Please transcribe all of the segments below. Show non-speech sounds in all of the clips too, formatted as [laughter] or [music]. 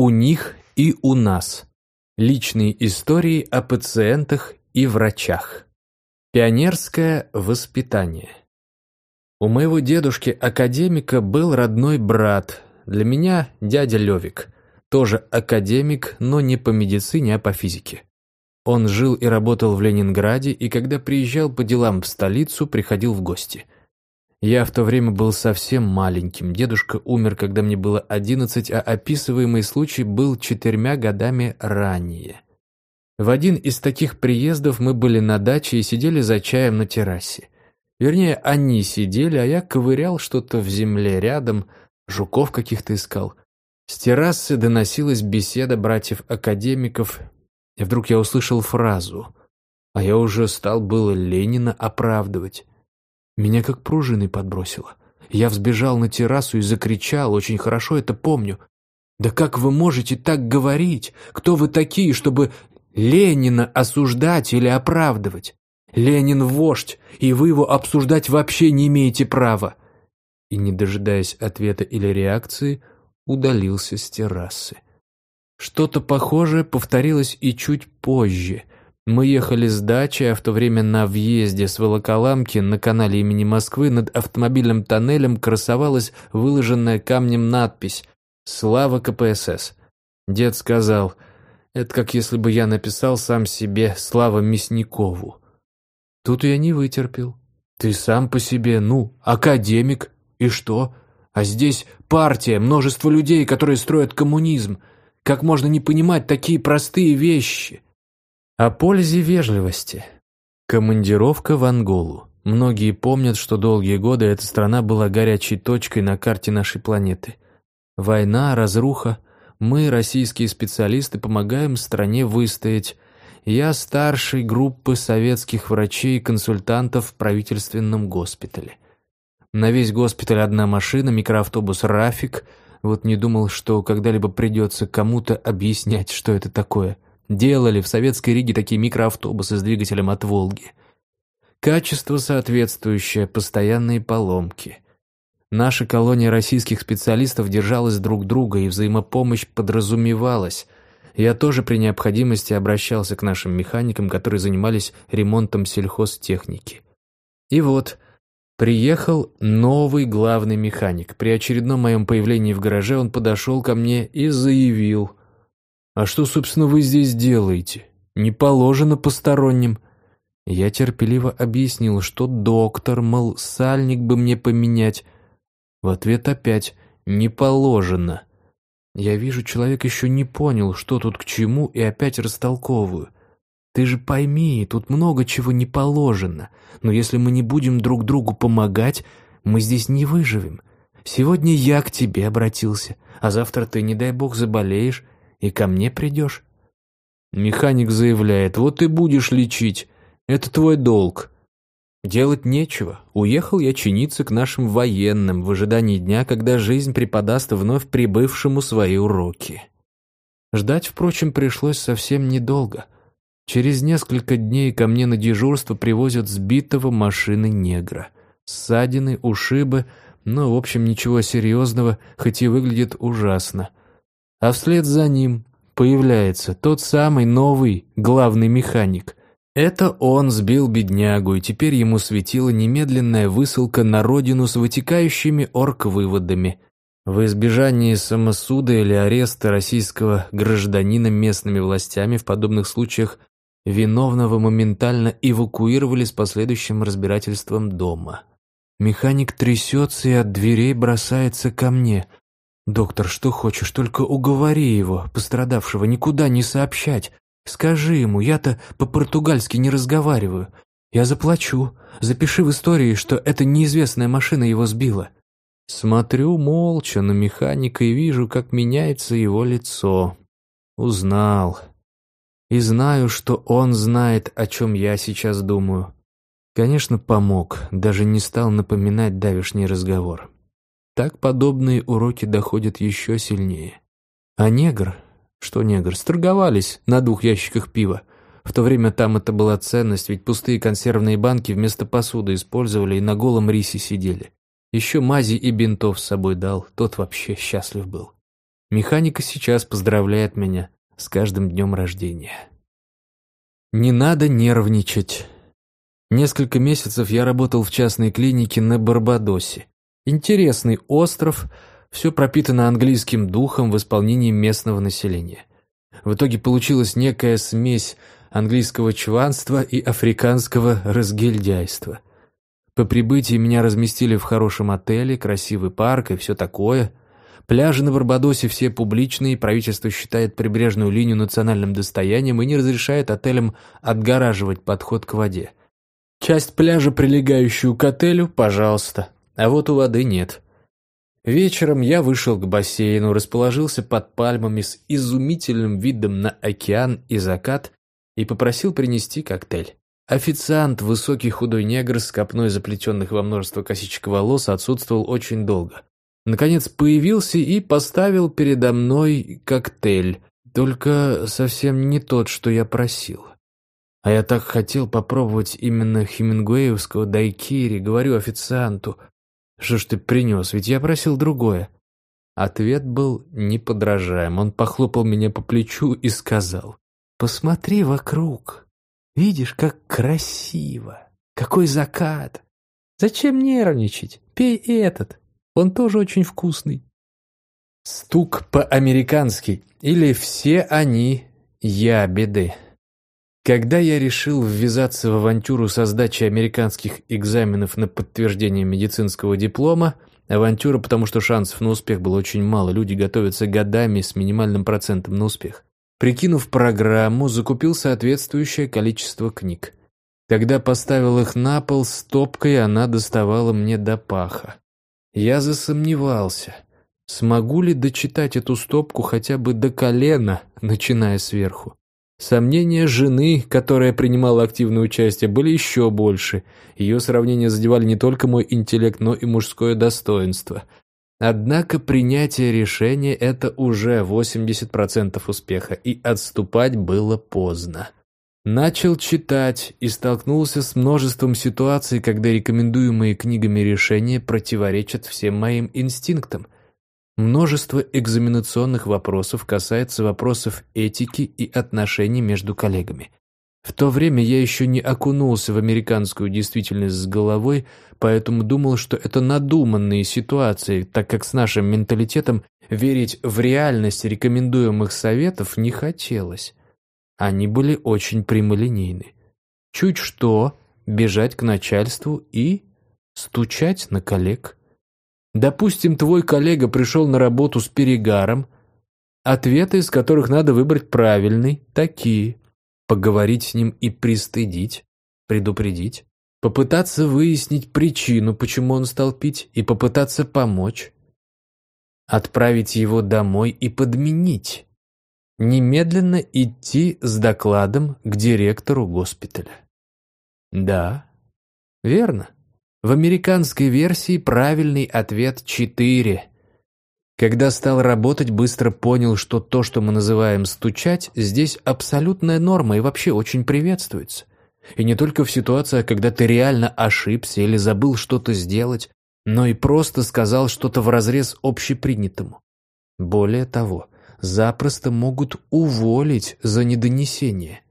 У них и у нас. Личные истории о пациентах и врачах. Пионерское воспитание. У моего дедушки-академика был родной брат, для меня дядя Левик, тоже академик, но не по медицине, а по физике. Он жил и работал в Ленинграде, и когда приезжал по делам в столицу, приходил в гости – я в то время был совсем маленьким. Дедушка умер, когда мне было одиннадцать, а описываемый случай был четырьмя годами ранее. В один из таких приездов мы были на даче и сидели за чаем на террасе. Вернее, они сидели, а я ковырял что-то в земле рядом, жуков каких-то искал. С террасы доносилась беседа братьев-академиков, и вдруг я услышал фразу, а я уже стал было Ленина оправдывать. Меня как пружиной подбросило. Я взбежал на террасу и закричал, очень хорошо это помню. «Да как вы можете так говорить? Кто вы такие, чтобы Ленина осуждать или оправдывать? Ленин вождь, и вы его обсуждать вообще не имеете права!» И, не дожидаясь ответа или реакции, удалился с террасы. Что-то похожее повторилось и чуть позже – мы ехали с дачи, а в то время на въезде с Волоколамки на канале имени Москвы над автомобильным тоннелем красовалась выложенная камнем надпись «Слава КПСС». Дед сказал, это как если бы я написал сам себе «Слава Мясникову». Тут я не вытерпел. Ты сам по себе, ну, академик, и что? А здесь партия, множество людей, которые строят коммунизм. Как можно не понимать такие простые вещи?» О пользе вежливости. Командировка в Анголу. Многие помнят, что долгие годы эта страна была горячей точкой на карте нашей планеты. Война, разруха. Мы, российские специалисты, помогаем стране выстоять. Я старший группы советских врачей и консультантов в правительственном госпитале. На весь госпиталь одна машина, микроавтобус «Рафик». Вот не думал, что когда-либо придется кому-то объяснять, что это такое – Делали в Советской Риге такие микроавтобусы с двигателем от «Волги». Качество соответствующее, постоянные поломки. Наша колония российских специалистов держалась друг друга, и взаимопомощь подразумевалась. Я тоже при необходимости обращался к нашим механикам, которые занимались ремонтом сельхозтехники. И вот, приехал новый главный механик. При очередном моем появлении в гараже он подошел ко мне и заявил – «А что, собственно, вы здесь делаете? Не положено посторонним». Я терпеливо объяснил, что доктор, мол, сальник бы мне поменять. В ответ опять «не положено». Я вижу, человек еще не понял, что тут к чему, и опять растолковываю. Ты же пойми, тут много чего не положено. Но если мы не будем друг другу помогать, мы здесь не выживем. Сегодня я к тебе обратился, а завтра ты, не дай бог, заболеешь, и ко мне придешь?» Механик заявляет, вот ты будешь лечить, это твой долг. Делать нечего, уехал я чиниться к нашим военным в ожидании дня, когда жизнь преподаст вновь прибывшему свои уроки. Ждать, впрочем, пришлось совсем недолго. Через несколько дней ко мне на дежурство привозят сбитого машины негра. Ссадины, ушибы, но, в общем, ничего серьезного, хоть и выглядит ужасно а вслед за ним появляется тот самый новый главный механик. Это он сбил беднягу, и теперь ему светила немедленная высылка на родину с вытекающими орг-выводами. В избежании самосуда или ареста российского гражданина местными властями в подобных случаях виновного моментально эвакуировали с последующим разбирательством дома. Механик трясется и от дверей бросается ко мне – «Доктор, что хочешь, только уговори его, пострадавшего, никуда не сообщать. Скажи ему, я-то по-португальски не разговариваю. Я заплачу. Запиши в истории, что эта неизвестная машина его сбила». Смотрю молча на механика и вижу, как меняется его лицо. Узнал. И знаю, что он знает, о чем я сейчас думаю. Конечно, помог, даже не стал напоминать давишний разговор. Так подобные уроки доходят еще сильнее. А негр? Что негр? Сторговались на двух ящиках пива. В то время там это была ценность, ведь пустые консервные банки вместо посуды использовали и на голом рисе сидели. Еще мази и бинтов с собой дал, тот вообще счастлив был. Механика сейчас поздравляет меня с каждым днем рождения. Не надо нервничать. Несколько месяцев я работал в частной клинике на Барбадосе. Интересный остров, все пропитано английским духом в исполнении местного населения. В итоге получилась некая смесь английского чванства и африканского разгильдяйства. По прибытии меня разместили в хорошем отеле, красивый парк и все такое. Пляжи на Барбадосе все публичные, правительство считает прибрежную линию национальным достоянием и не разрешает отелям отгораживать подход к воде. Часть пляжа, прилегающую к отелю, пожалуйста, а вот у воды нет. Вечером я вышел к бассейну, расположился под пальмами с изумительным видом на океан и закат и попросил принести коктейль. Официант, высокий худой негр с копной заплетенных во множество косичек волос, отсутствовал очень долго. Наконец появился и поставил передо мной коктейль, только совсем не тот, что я просил. А я так хотел попробовать именно хемингуэевского дайкири, говорю официанту. Что ж ты принес, ведь я просил другое. Ответ был неподражаем. Он похлопал меня по плечу и сказал, «Посмотри вокруг. Видишь, как красиво. Какой закат. Зачем нервничать? Пей этот. Он тоже очень вкусный». Стук по-американски или «все они я беды». Когда я решил ввязаться в авантюру со сдачей американских экзаменов на подтверждение медицинского диплома, авантюра, потому что шансов на успех было очень мало, люди готовятся годами с минимальным процентом на успех. Прикинув программу, закупил соответствующее количество книг. Когда поставил их на пол, стопкой она доставала мне до паха. Я засомневался, смогу ли дочитать эту стопку хотя бы до колена, начиная сверху. Сомнения жены, которая принимала активное участие, были еще больше. Ее сравнения задевали не только мой интеллект, но и мужское достоинство. Однако принятие решения – это уже 80% успеха, и отступать было поздно. Начал читать и столкнулся с множеством ситуаций, когда рекомендуемые книгами решения противоречат всем моим инстинктам – Множество экзаменационных вопросов касается вопросов этики и отношений между коллегами. В то время я еще не окунулся в американскую действительность с головой, поэтому думал, что это надуманные ситуации, так как с нашим менталитетом верить в реальность рекомендуемых советов не хотелось. Они были очень прямолинейны. Чуть что, бежать к начальству и стучать на коллег. Допустим, твой коллега пришел на работу с перегаром, ответы из которых надо выбрать правильный, такие. Поговорить с ним и пристыдить, предупредить. Попытаться выяснить причину, почему он стал пить, и попытаться помочь. Отправить его домой и подменить. Немедленно идти с докладом к директору госпиталя. Да, верно. В американской версии правильный ответ 4. Когда стал работать, быстро понял, что то, что мы называем «стучать», здесь абсолютная норма и вообще очень приветствуется. И не только в ситуациях, когда ты реально ошибся или забыл что-то сделать, но и просто сказал что-то вразрез общепринятому. Более того, запросто могут уволить за недонесение –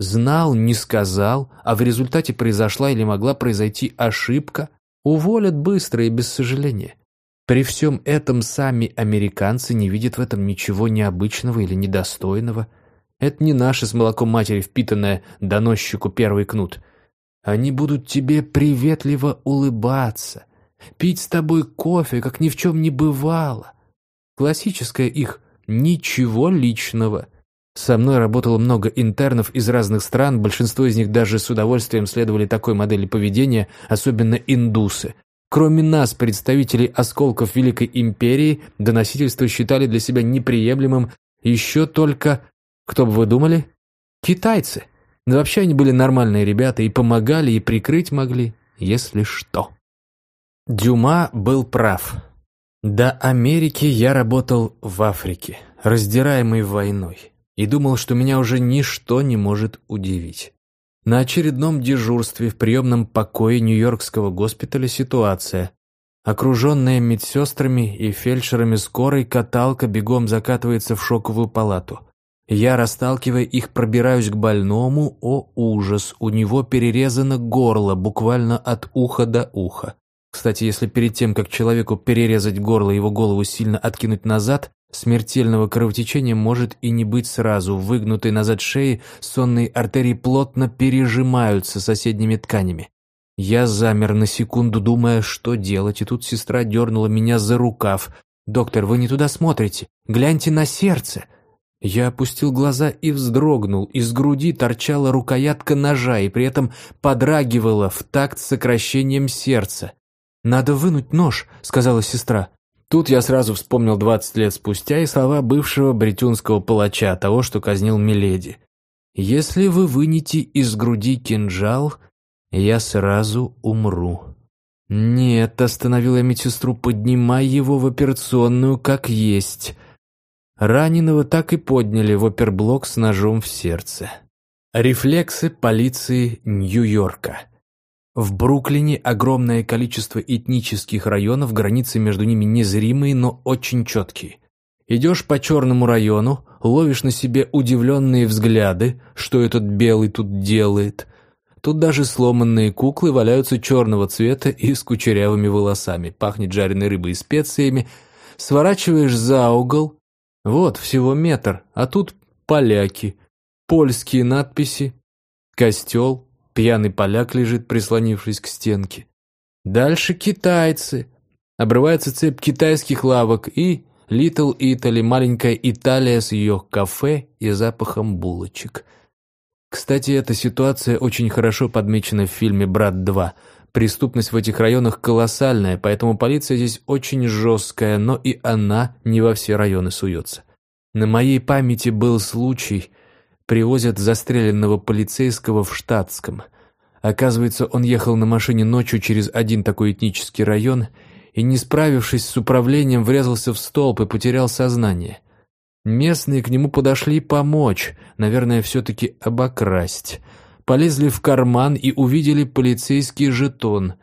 Знал, не сказал, а в результате произошла или могла произойти ошибка, уволят быстро и без сожаления. При всем этом сами американцы не видят в этом ничего необычного или недостойного. Это не наше с молоком матери впитанное доносчику первый кнут. Они будут тебе приветливо улыбаться, пить с тобой кофе, как ни в чем не бывало. Классическое их «ничего личного». Со мной работало много интернов из разных стран, большинство из них даже с удовольствием следовали такой модели поведения, особенно индусы. Кроме нас, представителей осколков Великой Империи, доносительство считали для себя неприемлемым еще только, кто бы вы думали, китайцы. Но вообще они были нормальные ребята и помогали, и прикрыть могли, если что. Дюма был прав. До Америки я работал в Африке, раздираемый войной и думал, что меня уже ничто не может удивить. На очередном дежурстве в приемном покое Нью-Йоркского госпиталя ситуация. Окруженная медсестрами и фельдшерами скорой, каталка бегом закатывается в шоковую палату. Я, расталкивая их, пробираюсь к больному. О, ужас! У него перерезано горло, буквально от уха до уха. Кстати, если перед тем, как человеку перерезать горло, его голову сильно откинуть назад, смертельного кровотечения может и не быть сразу. Выгнутой назад шеи сонные артерии плотно пережимаются соседними тканями. Я замер на секунду, думая, что делать, и тут сестра дернула меня за рукав. «Доктор, вы не туда смотрите. Гляньте на сердце». Я опустил глаза и вздрогнул. Из груди торчала рукоятка ножа и при этом подрагивала в такт сокращением сердца. «Надо вынуть нож», — сказала сестра. Тут я сразу вспомнил двадцать лет спустя и слова бывшего бретюнского палача, того, что казнил Миледи. «Если вы вынете из груди кинжал, я сразу умру». «Нет», — остановил я медсестру, — «поднимай его в операционную как есть». Раненого так и подняли в оперблок с ножом в сердце. Рефлексы полиции Нью-Йорка. В Бруклине огромное количество этнических районов, границы между ними незримые, но очень четкие. Идешь по черному району, ловишь на себе удивленные взгляды, что этот белый тут делает. Тут даже сломанные куклы валяются черного цвета и с кучерявыми волосами, пахнет жареной рыбой и специями. Сворачиваешь за угол, вот, всего метр, а тут поляки, польские надписи, костел, пьяный поляк лежит, прислонившись к стенке. Дальше китайцы. Обрывается цепь китайских лавок и Литл Итали, маленькая Италия с ее кафе и запахом булочек. Кстати, эта ситуация очень хорошо подмечена в фильме «Брат 2». Преступность в этих районах колоссальная, поэтому полиция здесь очень жесткая, но и она не во все районы суется. На моей памяти был случай, привозят застреленного полицейского в штатском. Оказывается, он ехал на машине ночью через один такой этнический район и, не справившись с управлением, врезался в столб и потерял сознание. Местные к нему подошли помочь, наверное, все-таки обокрасть – полезли в карман и увидели полицейский жетон.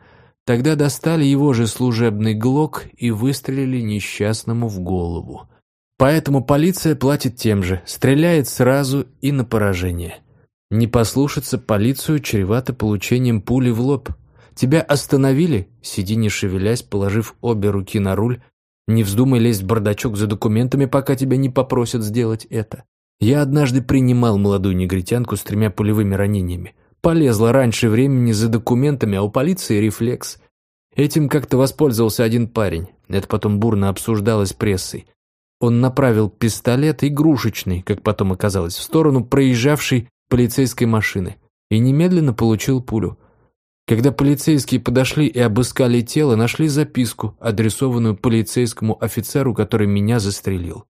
Тогда достали его же служебный глок и выстрелили несчастному в голову. Поэтому полиция платит тем же, стреляет сразу и на поражение. Не послушаться полицию чревато получением пули в лоб. Тебя остановили? Сиди не шевелясь, положив обе руки на руль. Не вздумай лезть в бардачок за документами, пока тебя не попросят сделать это. Я однажды принимал молодую негритянку с тремя пулевыми ранениями. Полезла раньше времени за документами, а у полиции рефлекс. Этим как-то воспользовался один парень. Это потом бурно обсуждалось прессой. Он направил пистолет, игрушечный, как потом оказалось, в сторону проезжавшей полицейской машины и немедленно получил пулю. Когда полицейские подошли и обыскали тело, нашли записку, адресованную полицейскому офицеру, который меня застрелил.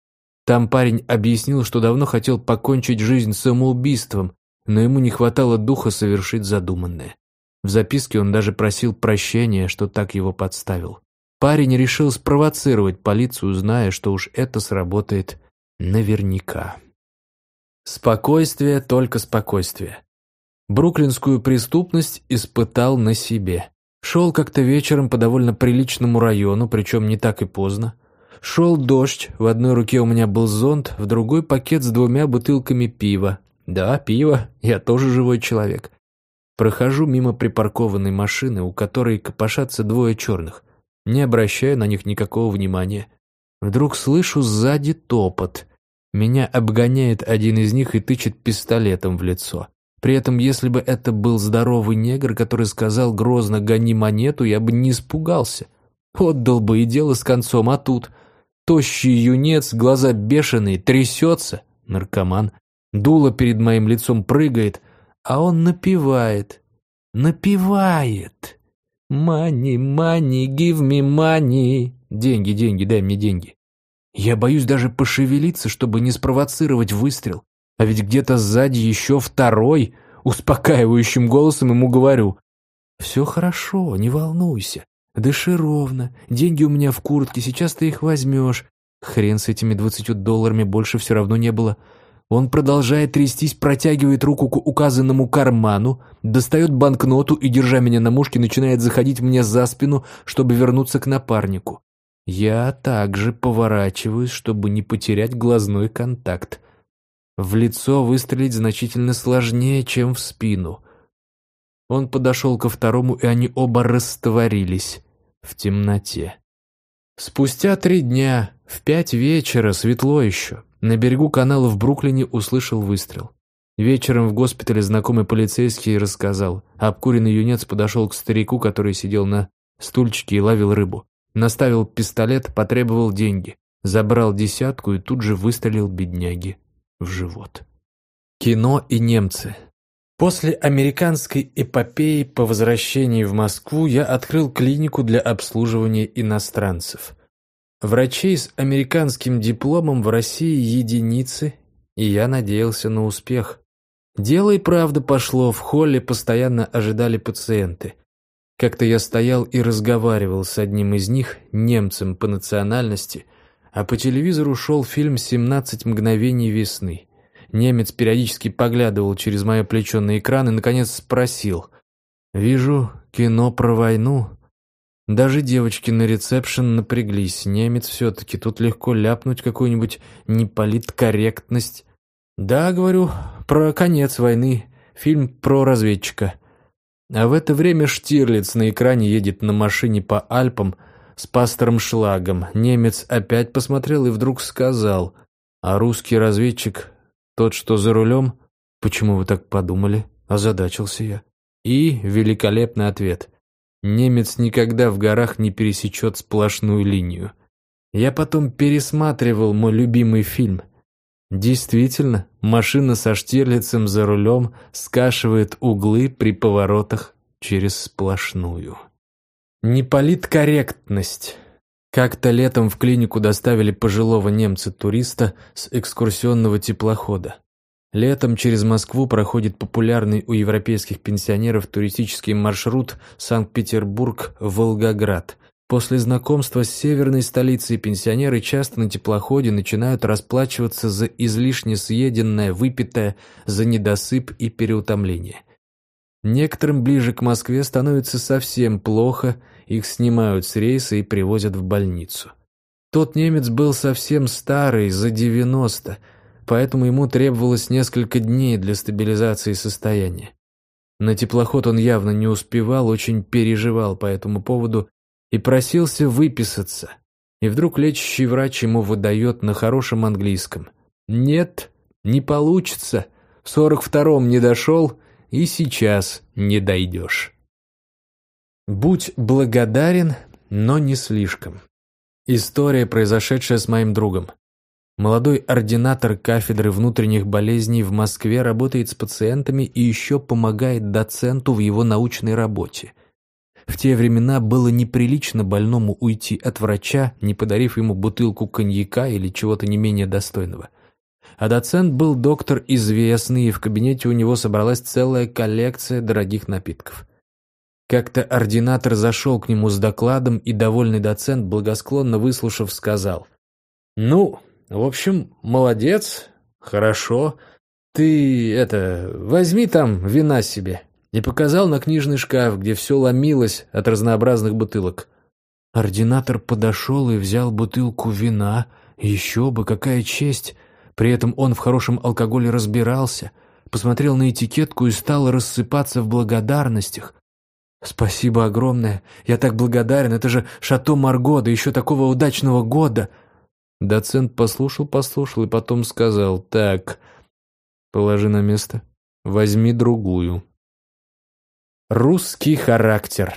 Там парень объяснил, что давно хотел покончить жизнь самоубийством, но ему не хватало духа совершить задуманное. В записке он даже просил прощения, что так его подставил. Парень решил спровоцировать полицию, зная, что уж это сработает наверняка. Спокойствие, только спокойствие. Бруклинскую преступность испытал на себе. Шел как-то вечером по довольно приличному району, причем не так и поздно. Шел дождь, в одной руке у меня был зонт, в другой пакет с двумя бутылками пива. Да, пиво, я тоже живой человек. Прохожу мимо припаркованной машины, у которой копошатся двое черных. Не обращаю на них никакого внимания. Вдруг слышу сзади топот. Меня обгоняет один из них и тычет пистолетом в лицо. При этом, если бы это был здоровый негр, который сказал грозно «гони монету», я бы не испугался. Отдал бы и дело с концом, а тут... Тощий юнец, глаза бешеные, трясется, наркоман. Дуло перед моим лицом прыгает, а он напевает. Напевает. «Money, money, give me money». Деньги, деньги, дай мне деньги. Я боюсь даже пошевелиться, чтобы не спровоцировать выстрел. А ведь где-то сзади еще второй, успокаивающим голосом ему говорю. «Все хорошо, не волнуйся. «Дыши ровно. Деньги у меня в куртке, сейчас ты их возьмешь. Хрен с этими двадцатью долларами, больше все равно не было. Он продолжает трястись, протягивает руку к указанному карману, достает банкноту и, держа меня на мушке, начинает заходить мне за спину, чтобы вернуться к напарнику. Я также поворачиваюсь, чтобы не потерять глазной контакт. В лицо выстрелить значительно сложнее, чем в спину. Он подошел ко второму, и они оба растворились в темноте. Спустя три дня, в пять вечера, светло еще, на берегу канала в Бруклине услышал выстрел. Вечером в госпитале знакомый полицейский рассказал. Обкуренный юнец подошел к старику, который сидел на стульчике и ловил рыбу. Наставил пистолет, потребовал деньги. Забрал десятку и тут же выстрелил бедняги в живот. Кино и немцы. После американской эпопеи по возвращении в Москву я открыл клинику для обслуживания иностранцев. Врачей с американским дипломом в России единицы, и я надеялся на успех. Дело и правда пошло, в холле постоянно ожидали пациенты. Как-то я стоял и разговаривал с одним из них, немцем по национальности, а по телевизору шел фильм «17 мгновений весны». Немец периодически поглядывал через мое плечо на экран и, наконец, спросил. «Вижу кино про войну». Даже девочки на ресепшн напряглись. Немец все-таки, тут легко ляпнуть какую-нибудь неполиткорректность. «Да, говорю, про конец войны. Фильм про разведчика». А в это время Штирлиц на экране едет на машине по Альпам с пастором Шлагом. Немец опять посмотрел и вдруг сказал, а русский разведчик, тот, что за рулем, почему вы так подумали? Озадачился я. И великолепный ответ. Немец никогда в горах не пересечет сплошную линию. Я потом пересматривал мой любимый фильм – Действительно, машина со Штирлицем за рулем скашивает углы при поворотах через сплошную. Неполиткорректность. Как-то летом в клинику доставили пожилого немца-туриста с экскурсионного теплохода. Летом через Москву проходит популярный у европейских пенсионеров туристический маршрут Санкт-Петербург-Волгоград, После знакомства с северной столицей пенсионеры часто на теплоходе начинают расплачиваться за излишне съеденное, выпитое, за недосып и переутомление. Некоторым ближе к Москве становится совсем плохо, их снимают с рейса и привозят в больницу. Тот немец был совсем старый, за 90, поэтому ему требовалось несколько дней для стабилизации состояния. На теплоход он явно не успевал, очень переживал по этому поводу и просился выписаться. И вдруг лечащий врач ему выдает на хорошем английском. «Нет, не получится. В сорок втором не дошел, и сейчас не дойдешь». Будь благодарен, но не слишком. История, произошедшая с моим другом. Молодой ординатор кафедры внутренних болезней в Москве работает с пациентами и еще помогает доценту в его научной работе – в те времена было неприлично больному уйти от врача, не подарив ему бутылку коньяка или чего-то не менее достойного. А доцент был доктор известный, и в кабинете у него собралась целая коллекция дорогих напитков. Как-то ординатор зашел к нему с докладом, и довольный доцент, благосклонно выслушав, сказал, «Ну, в общем, молодец, хорошо. Ты, это, возьми там вина себе и показал на книжный шкаф, где все ломилось от разнообразных бутылок. Ординатор подошел и взял бутылку вина. Еще бы, какая честь! При этом он в хорошем алкоголе разбирался, посмотрел на этикетку и стал рассыпаться в благодарностях. «Спасибо огромное! Я так благодарен! Это же Шато Марго, да еще такого удачного года!» Доцент послушал-послушал и потом сказал, «Так, положи на место, возьми другую». Русский характер.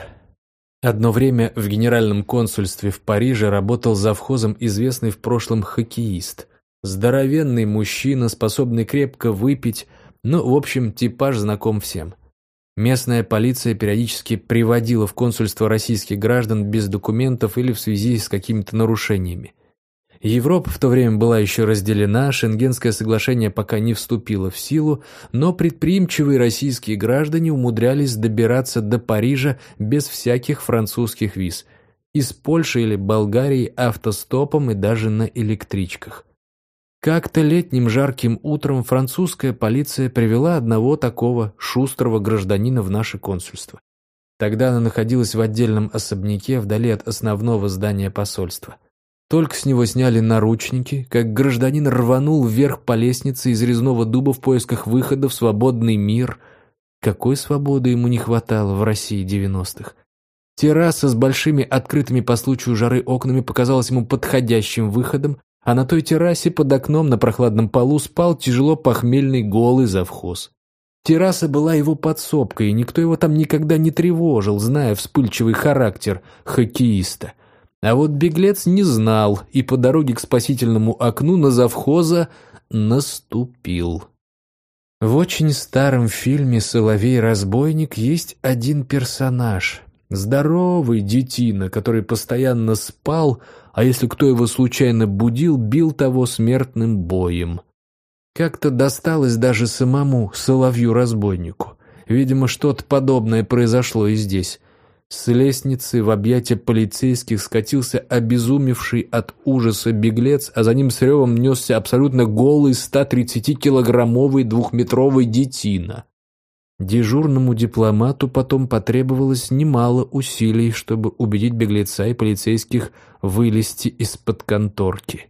Одно время в генеральном консульстве в Париже работал завхозом известный в прошлом хоккеист. Здоровенный мужчина, способный крепко выпить, ну, в общем, типаж знаком всем. Местная полиция периодически приводила в консульство российских граждан без документов или в связи с какими-то нарушениями. Европа в то время была еще разделена, Шенгенское соглашение пока не вступило в силу, но предприимчивые российские граждане умудрялись добираться до Парижа без всяких французских виз, из Польши или Болгарии автостопом и даже на электричках. Как-то летним жарким утром французская полиция привела одного такого шустрого гражданина в наше консульство. Тогда она находилась в отдельном особняке вдали от основного здания посольства. Только с него сняли наручники, как гражданин рванул вверх по лестнице из резного дуба в поисках выхода в свободный мир. Какой свободы ему не хватало в России девяностых. Терраса с большими открытыми по случаю жары окнами показалась ему подходящим выходом, а на той террасе под окном на прохладном полу спал тяжело похмельный голый завхоз. Терраса была его подсобкой, и никто его там никогда не тревожил, зная вспыльчивый характер хоккеиста. А вот беглец не знал и по дороге к спасительному окну на завхоза наступил. В очень старом фильме «Соловей-разбойник» есть один персонаж. Здоровый детина, который постоянно спал, а если кто его случайно будил, бил того смертным боем. Как-то досталось даже самому соловью-разбойнику. Видимо, что-то подобное произошло и здесь. С лестницы в объятия полицейских скатился обезумевший от ужаса беглец, а за ним с ревом несся абсолютно голый 130-килограммовый двухметровый детина. Дежурному дипломату потом потребовалось немало усилий, чтобы убедить беглеца и полицейских вылезти из-под конторки.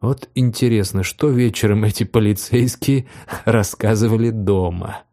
Вот интересно, что вечером эти полицейские [laughs] рассказывали дома.